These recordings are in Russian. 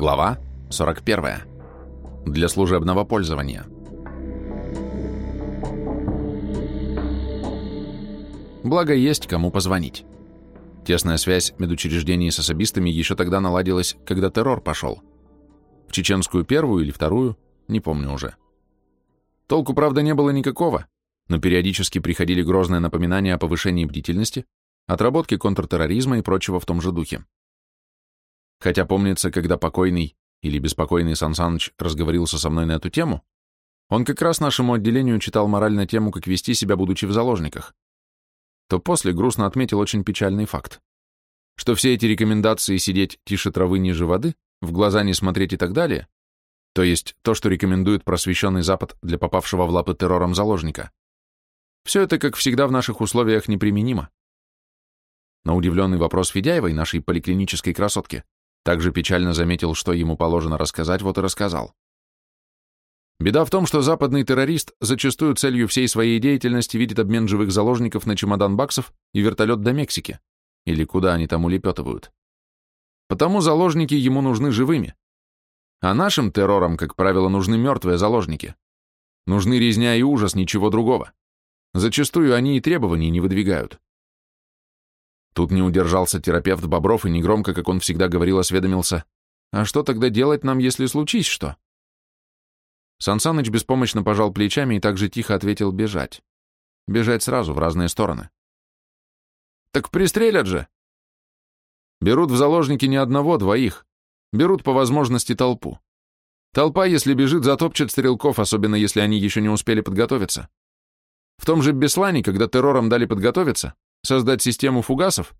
Глава 41. Для служебного пользования. Благо есть кому позвонить. Тесная связь медучреждений с особистами еще тогда наладилась, когда террор пошел. В чеченскую первую или вторую, не помню уже. Толку, правда, не было никакого, но периодически приходили грозные напоминания о повышении бдительности, отработке контртерроризма и прочего в том же духе. Хотя помнится, когда покойный или беспокойный Сан Саныч разговорился со мной на эту тему, он как раз нашему отделению читал морально тему, как вести себя, будучи в заложниках, то после грустно отметил очень печальный факт, что все эти рекомендации сидеть тише травы ниже воды, в глаза не смотреть и так далее, то есть то, что рекомендует просвещенный Запад для попавшего в лапы террором заложника, все это, как всегда, в наших условиях неприменимо. На удивленный вопрос Федяевой, нашей поликлинической красотки, также печально заметил, что ему положено рассказать, вот и рассказал. Беда в том, что западный террорист зачастую целью всей своей деятельности видит обмен живых заложников на чемодан баксов и вертолет до Мексики, или куда они там улепетывают. Потому заложники ему нужны живыми. А нашим террорам, как правило, нужны мертвые заложники. Нужны резня и ужас, ничего другого. Зачастую они и требований не выдвигают. Тут не удержался терапевт Бобров и негромко, как он всегда говорил, осведомился. «А что тогда делать нам, если случись что?» Сансаныч беспомощно пожал плечами и также тихо ответил «бежать». Бежать сразу, в разные стороны. «Так пристрелят же!» Берут в заложники не одного, двоих. Берут по возможности толпу. Толпа, если бежит, затопчет стрелков, особенно если они еще не успели подготовиться. В том же Беслане, когда террором дали подготовиться, создать систему фугасов,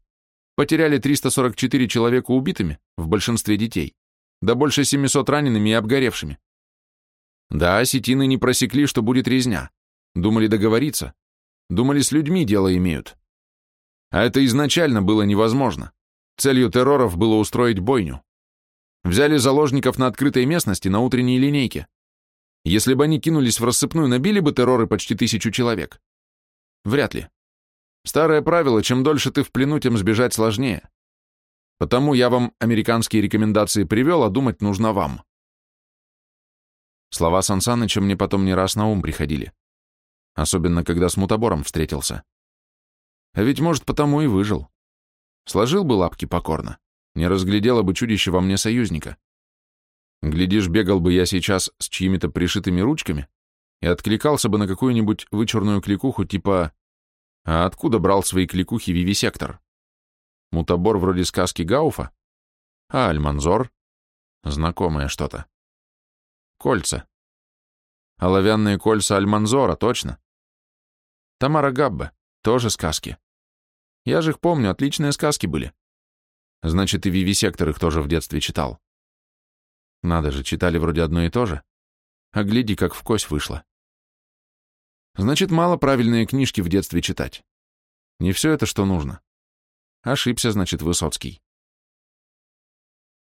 потеряли 344 человека убитыми, в большинстве детей, да больше 700 ранеными и обгоревшими. Да, осетины не просекли, что будет резня. Думали договориться. Думали, с людьми дело имеют. А это изначально было невозможно. Целью терроров было устроить бойню. Взяли заложников на открытой местности на утренней линейке. Если бы они кинулись в рассыпную, набили бы терроры почти тысячу человек? Вряд ли. Старое правило, чем дольше ты в плену, тем сбежать сложнее. Потому я вам американские рекомендации привел, а думать нужно вам. Слова Сансаныча мне потом не раз на ум приходили. Особенно, когда с мутабором встретился. А ведь, может, потому и выжил. Сложил бы лапки покорно, не разглядело бы чудище во мне союзника. Глядишь, бегал бы я сейчас с чьими-то пришитыми ручками и откликался бы на какую-нибудь вычурную кликуху типа а откуда брал свои кликухи вивисектор? Мутабор вроде сказки Гауфа? А Альманзор? Знакомое что-то. Кольца. Оловянные кольца Альманзора, точно. Тамара Габба, тоже сказки. Я же их помню, отличные сказки были. Значит, и вивисектор их тоже в детстве читал. Надо же, читали вроде одно и то же. А гляди, как в кость вышло. Значит, мало правильные книжки в детстве читать. Не все это, что нужно. Ошибся, значит, Высоцкий.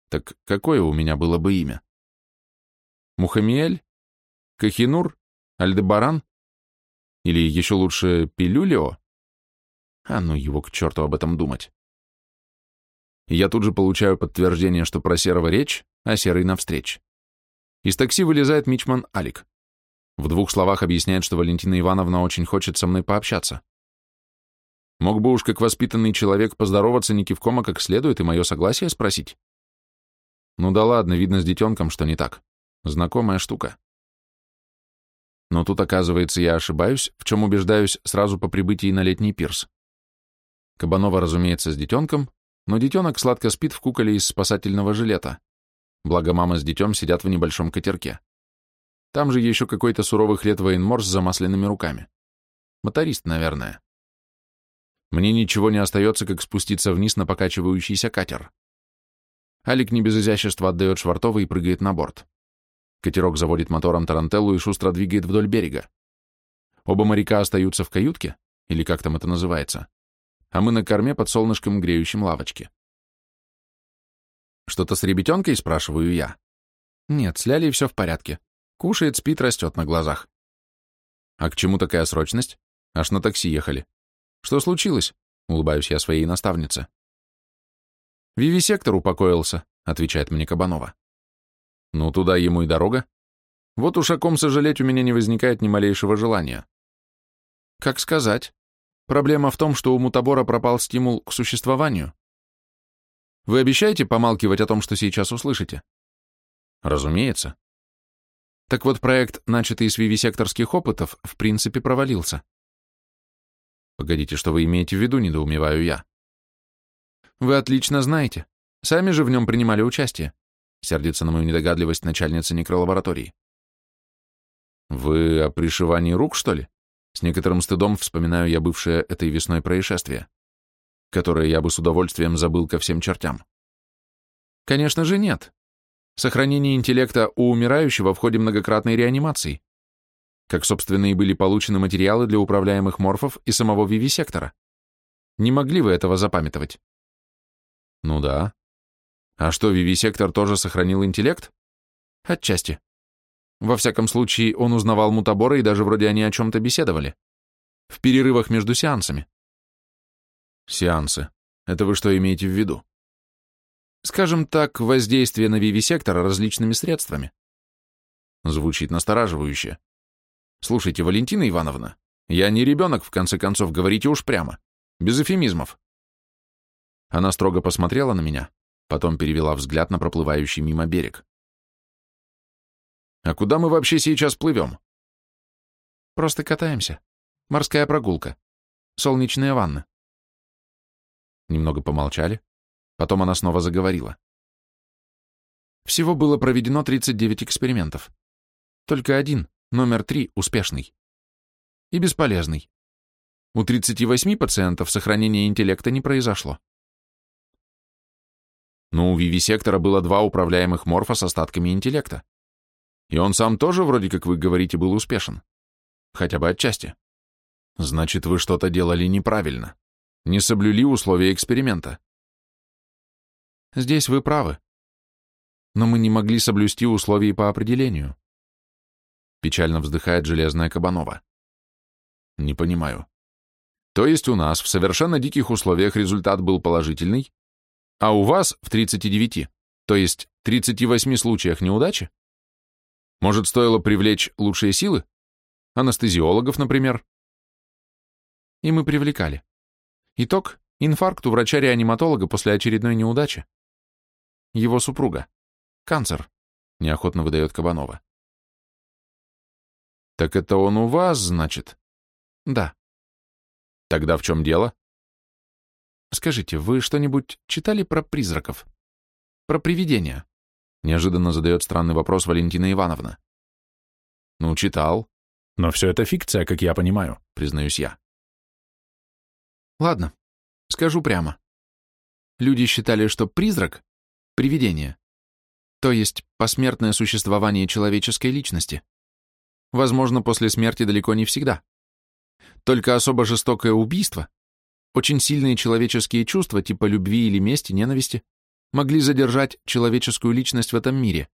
Так какое у меня было бы имя? Мухамиэль? Кахинур? Альдебаран? Или еще лучше Пилюлио? А ну его к черту об этом думать. Я тут же получаю подтверждение, что про серого речь, а серый навстреч. Из такси вылезает мичман Алик. В двух словах объясняет, что Валентина Ивановна очень хочет со мной пообщаться. Мог бы уж как воспитанный человек поздороваться не кивком, а как следует, и мое согласие спросить. Ну да ладно, видно с детенком, что не так. Знакомая штука. Но тут, оказывается, я ошибаюсь, в чем убеждаюсь сразу по прибытии на летний пирс. Кабанова, разумеется, с детенком, но детенок сладко спит в куколе из спасательного жилета. Благо мама с детем сидят в небольшом катерке. Там же еще какой-то суровых лет военмор с замасленными руками. Моторист, наверное. Мне ничего не остается, как спуститься вниз на покачивающийся катер. Алик не без изящества отдает швартовый и прыгает на борт. Катерок заводит мотором тарантеллу и шустро двигает вдоль берега. Оба моряка остаются в каютке, или как там это называется, а мы на корме под солнышком греющим лавочки. «Что-то с ребятенкой?» — спрашиваю я. «Нет, с Лялей все в порядке. Кушает, спит, растет на глазах. А к чему такая срочность? Аж на такси ехали. Что случилось? Улыбаюсь я своей наставнице. Вивисектор упокоился, отвечает мне Кабанова. Ну, туда ему и дорога. Вот уж о ком сожалеть у меня не возникает ни малейшего желания. Как сказать? Проблема в том, что у мутабора пропал стимул к существованию. Вы обещаете помалкивать о том, что сейчас услышите? Разумеется. Так вот, проект, начатый из вивисекторских опытов, в принципе провалился. Погодите, что вы имеете в виду, недоумеваю я. Вы отлично знаете. Сами же в нем принимали участие. Сердится на мою недогадливость начальница некролаборатории. Вы о пришивании рук, что ли? С некоторым стыдом вспоминаю я бывшее этой весной происшествие, которое я бы с удовольствием забыл ко всем чертям. Конечно же нет. Сохранение интеллекта у умирающего в ходе многократной реанимации. Как, собственно, и были получены материалы для управляемых морфов и самого вивисектора. Не могли вы этого запамятовать? Ну да. А что, вивисектор тоже сохранил интеллект? Отчасти. Во всяком случае, он узнавал мутабора, и даже вроде они о чем-то беседовали. В перерывах между сеансами. Сеансы. Это вы что имеете в виду? Скажем так, воздействие на вивисектора различными средствами. Звучит настораживающе. Слушайте, Валентина Ивановна, я не ребенок, в конце концов, говорите уж прямо. Без эфемизмов. Она строго посмотрела на меня, потом перевела взгляд на проплывающий мимо берег. А куда мы вообще сейчас плывем? Просто катаемся. Морская прогулка. Солнечная ванна. Немного помолчали. Потом она снова заговорила. Всего было проведено 39 экспериментов. Только один, номер три, успешный. И бесполезный. У 38 пациентов сохранения интеллекта не произошло. Но у вивисектора было два управляемых морфа с остатками интеллекта. И он сам тоже, вроде как вы говорите, был успешен. Хотя бы отчасти. Значит, вы что-то делали неправильно. Не соблюли условия эксперимента. Здесь вы правы. Но мы не могли соблюсти условия по определению. Печально вздыхает железная Кабанова. Не понимаю. То есть у нас в совершенно диких условиях результат был положительный, а у вас в 39, то есть 38 случаях неудачи? Может, стоило привлечь лучшие силы? Анестезиологов, например? И мы привлекали. Итог — инфаркт у врача-реаниматолога после очередной неудачи. Его супруга. Канцер, неохотно выдает Кабанова. Так это он у вас, значит? Да. Тогда в чем дело? Скажите, вы что-нибудь читали про призраков? Про привидения? Неожиданно задает странный вопрос Валентина Ивановна. Ну, читал. Но все это фикция, как я понимаю, признаюсь я. Ладно, скажу прямо. Люди считали, что призрак — привидение, то есть посмертное существование человеческой личности. Возможно, после смерти далеко не всегда. Только особо жестокое убийство, очень сильные человеческие чувства типа любви или мести, ненависти могли задержать человеческую личность в этом мире.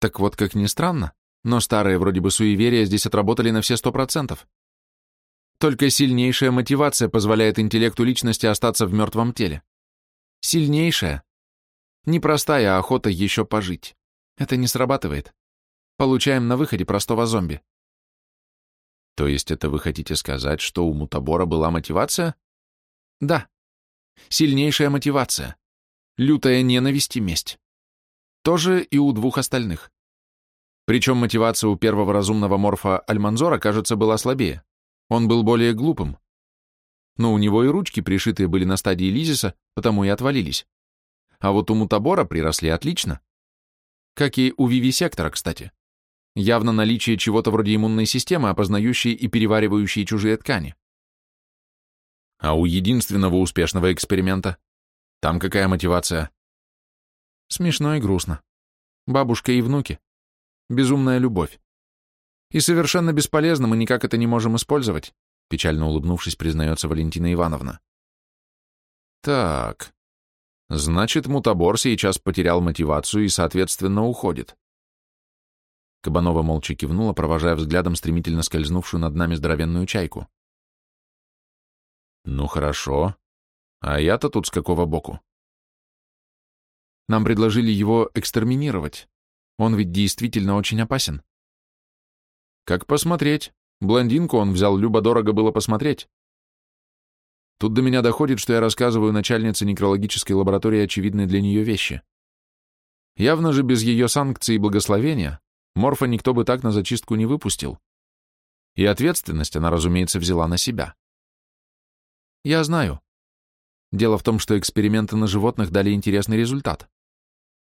Так вот, как ни странно, но старые вроде бы суеверия здесь отработали на все сто процентов. Только сильнейшая мотивация позволяет интеллекту личности остаться в мертвом теле. Сильнейшая. Непростая охота еще пожить. Это не срабатывает. Получаем на выходе простого зомби. То есть это вы хотите сказать, что у мутабора была мотивация? Да. Сильнейшая мотивация. Лютая ненависть и месть. Тоже и у двух остальных. Причем мотивация у первого разумного морфа Альманзора, кажется, была слабее. Он был более глупым. Но у него и ручки пришитые были на стадии лизиса, потому и отвалились. А вот у мутабора приросли отлично. Как и у вивисектора, кстати. Явно наличие чего-то вроде иммунной системы, опознающей и переваривающей чужие ткани. А у единственного успешного эксперимента там какая мотивация? Смешно и грустно. Бабушка и внуки. Безумная любовь. И совершенно бесполезно, мы никак это не можем использовать, печально улыбнувшись, признается Валентина Ивановна. Так, значит, мутабор сейчас потерял мотивацию и, соответственно, уходит. Кабанова молча кивнула, провожая взглядом стремительно скользнувшую над нами здоровенную чайку. «Ну хорошо. А я-то тут с какого боку?» Нам предложили его экстерминировать. Он ведь действительно очень опасен. Как посмотреть? Блондинку он взял, любо-дорого было посмотреть. Тут до меня доходит, что я рассказываю начальнице некрологической лаборатории очевидные для нее вещи. Явно же без ее санкций и благословения Морфа никто бы так на зачистку не выпустил. И ответственность она, разумеется, взяла на себя. Я знаю. Дело в том, что эксперименты на животных дали интересный результат.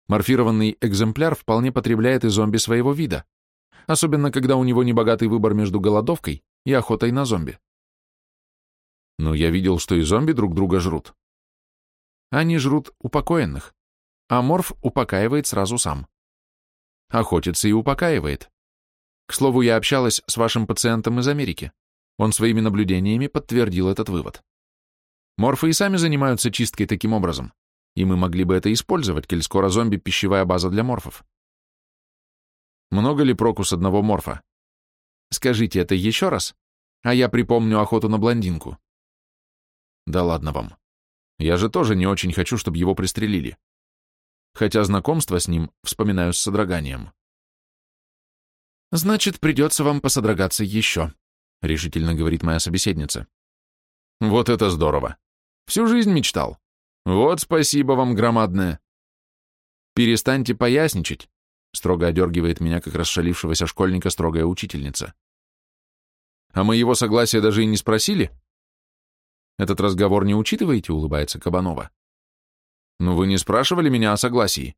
Морфированный экземпляр вполне потребляет и зомби своего вида, особенно когда у него небогатый выбор между голодовкой и охотой на зомби. Но я видел, что и зомби друг друга жрут. Они жрут упокоенных, а морф упокаивает сразу сам. Охотится и упокаивает. К слову, я общалась с вашим пациентом из Америки. Он своими наблюдениями подтвердил этот вывод. Морфы и сами занимаются чисткой таким образом, и мы могли бы это использовать, коль скоро зомби — пищевая база для морфов. Много ли проку с одного морфа? Скажите это еще раз, а я припомню охоту на блондинку. Да ладно вам. Я же тоже не очень хочу, чтобы его пристрелили хотя знакомство с ним вспоминаю с содроганием. «Значит, придется вам посодрогаться еще», — решительно говорит моя собеседница. «Вот это здорово! Всю жизнь мечтал. Вот спасибо вам громадное!» «Перестаньте поясничать», — строго одергивает меня, как расшалившегося школьника, строгая учительница. «А мы его согласия даже и не спросили?» «Этот разговор не учитываете?» — улыбается Кабанова. «Ну вы не спрашивали меня о согласии?»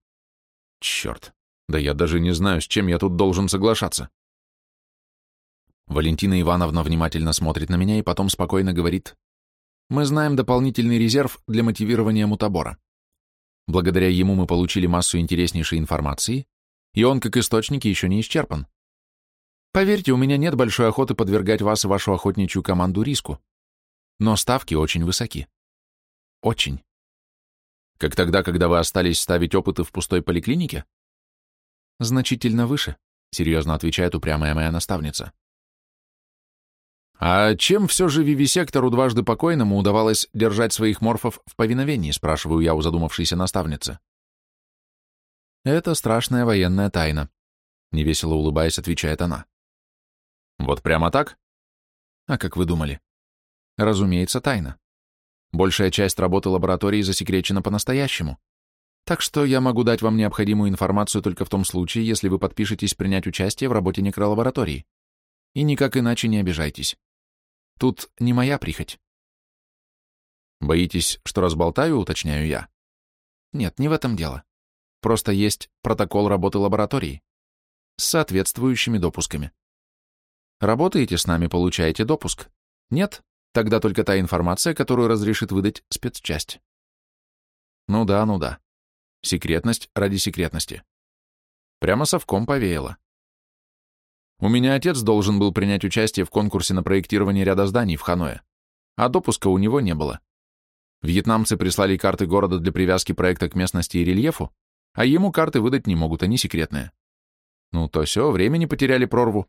«Черт, да я даже не знаю, с чем я тут должен соглашаться». Валентина Ивановна внимательно смотрит на меня и потом спокойно говорит, «Мы знаем дополнительный резерв для мотивирования мутабора. Благодаря ему мы получили массу интереснейшей информации, и он, как источник, еще не исчерпан. Поверьте, у меня нет большой охоты подвергать вас и вашу охотничью команду риску, но ставки очень высоки. Очень. Как тогда, когда вы остались ставить опыты в пустой поликлинике? Значительно выше, серьезно отвечает упрямая моя наставница. А чем все же вивисектору дважды покойному удавалось держать своих морфов в повиновении, спрашиваю я у задумавшейся наставницы. Это страшная военная тайна, невесело улыбаясь, отвечает она. Вот прямо так? А как вы думали? Разумеется, тайна. Большая часть работы лаборатории засекречена по-настоящему. Так что я могу дать вам необходимую информацию только в том случае, если вы подпишетесь принять участие в работе некролаборатории. И никак иначе не обижайтесь. Тут не моя прихоть. Боитесь, что разболтаю, уточняю я? Нет, не в этом дело. Просто есть протокол работы лаборатории с соответствующими допусками. Работаете с нами, получаете допуск. Нет, Тогда только та информация, которую разрешит выдать спецчасть. Ну да, ну да. Секретность ради секретности. Прямо совком повеяло. У меня отец должен был принять участие в конкурсе на проектирование ряда зданий в Ханое, а допуска у него не было. Вьетнамцы прислали карты города для привязки проекта к местности и рельефу, а ему карты выдать не могут, они секретные. Ну, то все, времени потеряли прорву.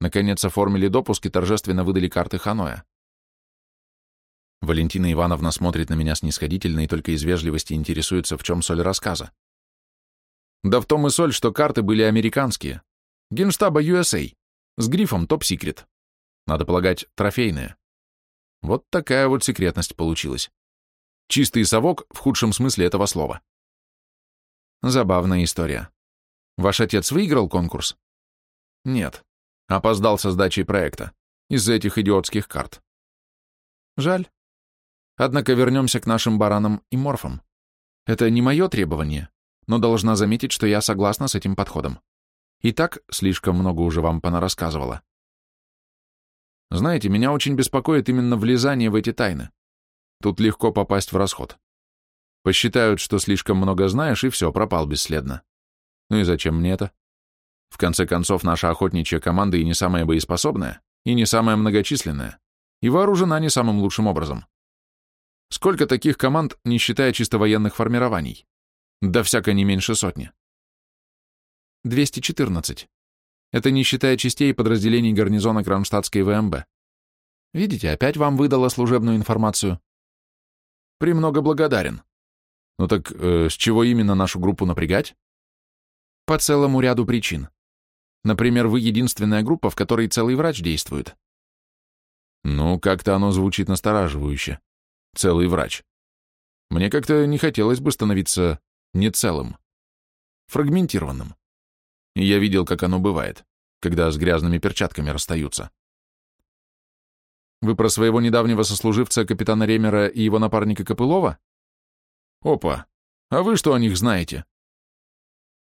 Наконец оформили допуск и торжественно выдали карты Ханоя. Валентина Ивановна смотрит на меня снисходительно и только из вежливости интересуется, в чем соль рассказа. Да в том и соль, что карты были американские. Генштаба USA. С грифом топ-секрет. Надо полагать, трофейные. Вот такая вот секретность получилась. Чистый совок в худшем смысле этого слова. Забавная история. Ваш отец выиграл конкурс? Нет. Опоздал со сдачей проекта. Из-за этих идиотских карт. Жаль. Однако вернемся к нашим баранам и морфам. Это не мое требование, но должна заметить, что я согласна с этим подходом. И так слишком много уже вам понарассказывала. Знаете, меня очень беспокоит именно влезание в эти тайны. Тут легко попасть в расход. Посчитают, что слишком много знаешь, и все, пропал бесследно. Ну и зачем мне это? В конце концов, наша охотничья команда и не самая боеспособная, и не самая многочисленная, и вооружена не самым лучшим образом. Сколько таких команд, не считая чисто военных формирований? Да всяко не меньше сотни. 214. Это не считая частей и подразделений гарнизона Кронштадтской ВМБ. Видите, опять вам выдала служебную информацию. Премного благодарен. Ну так э, с чего именно нашу группу напрягать? По целому ряду причин. Например, вы единственная группа, в которой целый врач действует. Ну, как-то оно звучит настораживающе. Целый врач. Мне как-то не хотелось бы становиться не целым, фрагментированным. Я видел, как оно бывает, когда с грязными перчатками расстаются. Вы про своего недавнего сослуживца капитана Ремера и его напарника Копылова? Опа, а вы что о них знаете?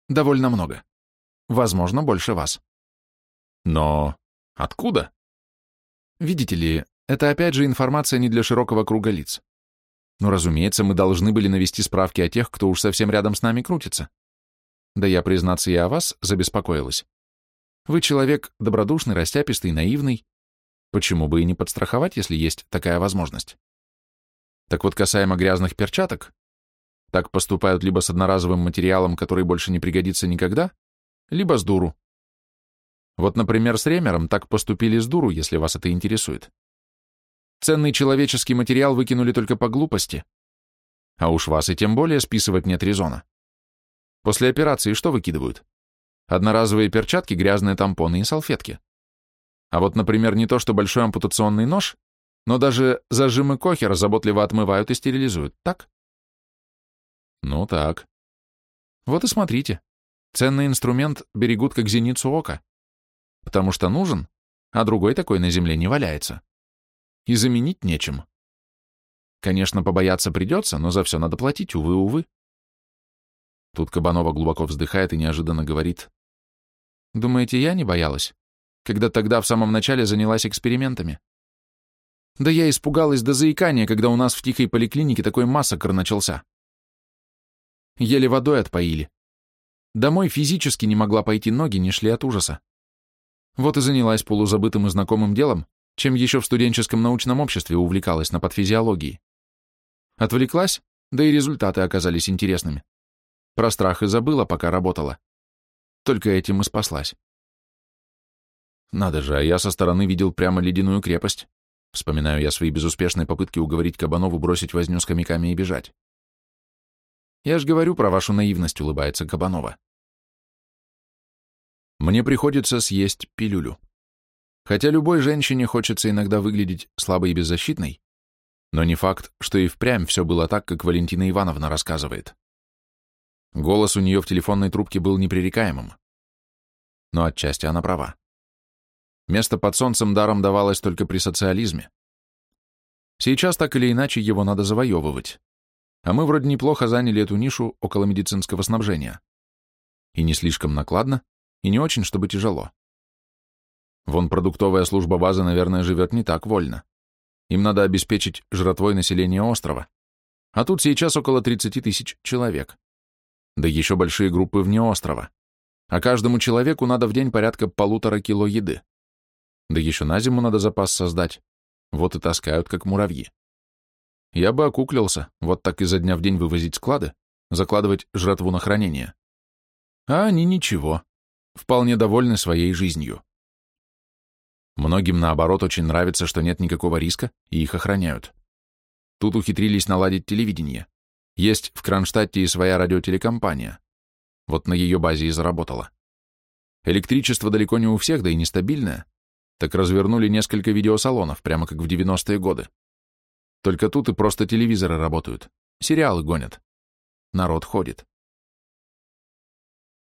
Довольно много. Возможно, больше вас. Но откуда? Видите ли, это опять же информация не для широкого круга лиц. Но, разумеется, мы должны были навести справки о тех, кто уж совсем рядом с нами крутится. Да я, признаться, и о вас забеспокоилась. Вы человек добродушный, растяпистый, наивный. Почему бы и не подстраховать, если есть такая возможность? Так вот, касаемо грязных перчаток, так поступают либо с одноразовым материалом, который больше не пригодится никогда, либо с дуру. Вот, например, с ремером так поступили с дуру, если вас это интересует. Ценный человеческий материал выкинули только по глупости. А уж вас и тем более списывать нет резона. После операции что выкидывают? Одноразовые перчатки, грязные тампоны и салфетки. А вот, например, не то что большой ампутационный нож, но даже зажимы кохера заботливо отмывают и стерилизуют, так? Ну так. Вот и смотрите. Ценный инструмент берегут как зеницу ока. Потому что нужен, а другой такой на земле не валяется и заменить нечем. Конечно, побояться придется, но за все надо платить, увы, увы. Тут Кабанова глубоко вздыхает и неожиданно говорит. Думаете, я не боялась? Когда тогда в самом начале занялась экспериментами? Да я испугалась до заикания, когда у нас в тихой поликлинике такой массакр начался. Еле водой отпоили. Домой физически не могла пойти, ноги не шли от ужаса. Вот и занялась полузабытым и знакомым делом, чем еще в студенческом научном обществе увлекалась на подфизиологии. Отвлеклась, да и результаты оказались интересными. Про страх и забыла, пока работала. Только этим и спаслась. Надо же, а я со стороны видел прямо ледяную крепость. Вспоминаю я свои безуспешные попытки уговорить Кабанову бросить возню с хомяками и бежать. Я ж говорю про вашу наивность, улыбается Кабанова. Мне приходится съесть пилюлю. Хотя любой женщине хочется иногда выглядеть слабой и беззащитной, но не факт, что и впрямь все было так, как Валентина Ивановна рассказывает. Голос у нее в телефонной трубке был непререкаемым. Но отчасти она права. Место под солнцем даром давалось только при социализме. Сейчас так или иначе его надо завоевывать. А мы вроде неплохо заняли эту нишу около медицинского снабжения. И не слишком накладно, и не очень, чтобы тяжело. Вон продуктовая служба базы, наверное, живет не так вольно. Им надо обеспечить жратвой население острова. А тут сейчас около 30 тысяч человек. Да еще большие группы вне острова. А каждому человеку надо в день порядка полутора кило еды. Да еще на зиму надо запас создать. Вот и таскают, как муравьи. Я бы окуклился, вот так изо дня в день вывозить склады, закладывать жратву на хранение. А они ничего, вполне довольны своей жизнью. Многим, наоборот, очень нравится, что нет никакого риска, и их охраняют. Тут ухитрились наладить телевидение. Есть в Кронштадте и своя радиотелекомпания. Вот на ее базе и заработала. Электричество далеко не у всех, да и нестабильное. Так развернули несколько видеосалонов, прямо как в 90-е годы. Только тут и просто телевизоры работают. Сериалы гонят. Народ ходит.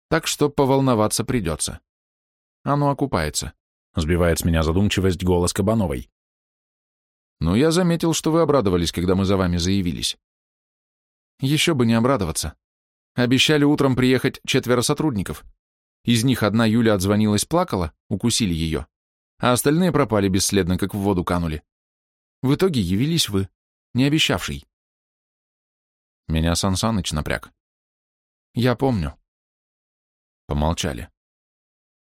Так что поволноваться придется. Оно окупается. Сбивает с меня задумчивость голос Кабановой. «Ну, я заметил, что вы обрадовались, когда мы за вами заявились». «Еще бы не обрадоваться. Обещали утром приехать четверо сотрудников. Из них одна Юля отзвонилась, плакала, укусили ее, а остальные пропали бесследно, как в воду канули. В итоге явились вы, не обещавший». Меня Сан Саныч напряг. «Я помню». Помолчали.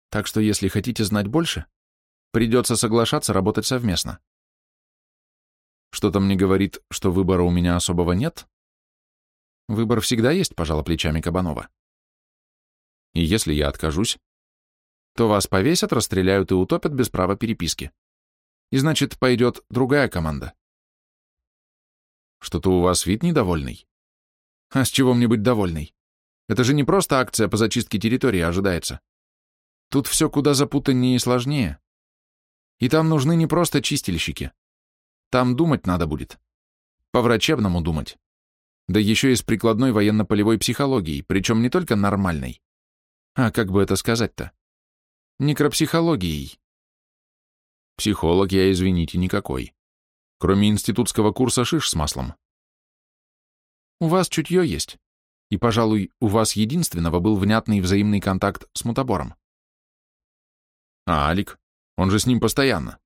Так что если хотите знать больше, придется соглашаться работать совместно. Что-то мне говорит, что выбора у меня особого нет? Выбор всегда есть, пожала плечами Кабанова. И если я откажусь, то вас повесят, расстреляют и утопят без права переписки. И значит, пойдет другая команда. Что-то у вас вид недовольный. А с чего мне быть довольной? Это же не просто акция по зачистке территории ожидается. Тут все куда запутаннее и сложнее. И там нужны не просто чистильщики. Там думать надо будет. По-врачебному думать. Да еще и с прикладной военно-полевой психологией, причем не только нормальной. А как бы это сказать-то? Некропсихологией. Психолог я, извините, никакой. Кроме институтского курса шиш с маслом. У вас чутье есть. И, пожалуй, у вас единственного был внятный взаимный контакт с мутабором. А Алик? Он же с ним постоянно.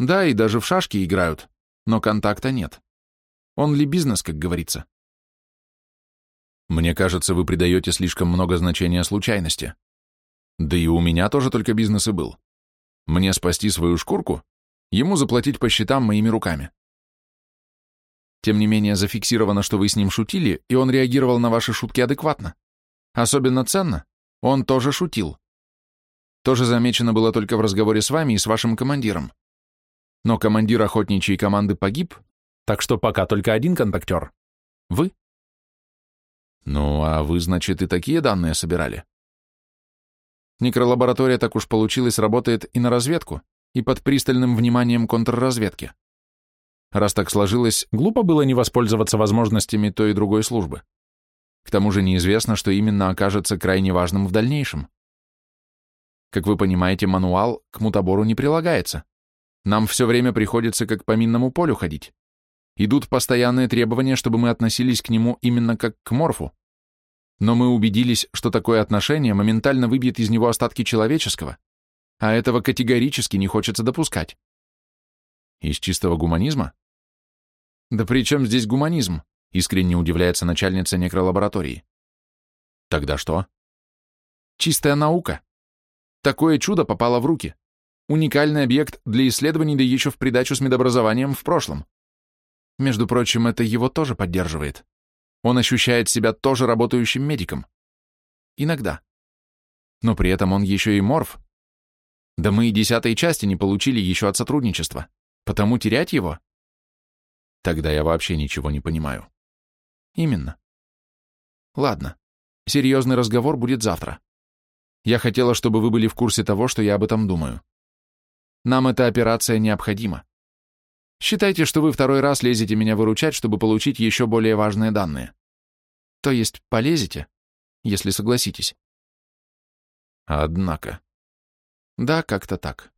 Да, и даже в шашки играют, но контакта нет. Он ли бизнес, как говорится? Мне кажется, вы придаете слишком много значения случайности. Да и у меня тоже только бизнес и был. Мне спасти свою шкурку, ему заплатить по счетам моими руками. Тем не менее, зафиксировано, что вы с ним шутили, и он реагировал на ваши шутки адекватно. Особенно ценно, он тоже шутил. Тоже замечено было только в разговоре с вами и с вашим командиром. Но командир охотничьей команды погиб, так что пока только один контактер. Вы. Ну, а вы, значит, и такие данные собирали? Некролаборатория, так уж получилось, работает и на разведку, и под пристальным вниманием контрразведки. Раз так сложилось, глупо было не воспользоваться возможностями той и другой службы. К тому же неизвестно, что именно окажется крайне важным в дальнейшем. Как вы понимаете, мануал к мутабору не прилагается. Нам все время приходится как по минному полю ходить. Идут постоянные требования, чтобы мы относились к нему именно как к морфу, но мы убедились, что такое отношение моментально выбьет из него остатки человеческого, а этого категорически не хочется допускать. Из чистого гуманизма? Да при чем здесь гуманизм? Искренне удивляется начальница некролаборатории. Тогда что? Чистая наука. Такое чудо попало в руки. Уникальный объект для исследований, да еще в придачу с медобразованием в прошлом. Между прочим, это его тоже поддерживает. Он ощущает себя тоже работающим медиком. Иногда. Но при этом он еще и морф. Да мы и десятой части не получили еще от сотрудничества. Потому терять его? Тогда я вообще ничего не понимаю. Именно. Ладно. Серьезный разговор будет завтра. Я хотела, чтобы вы были в курсе того, что я об этом думаю. Нам эта операция необходима. Считайте, что вы второй раз лезете меня выручать, чтобы получить еще более важные данные. То есть полезете, если согласитесь. Однако. Да, как-то так.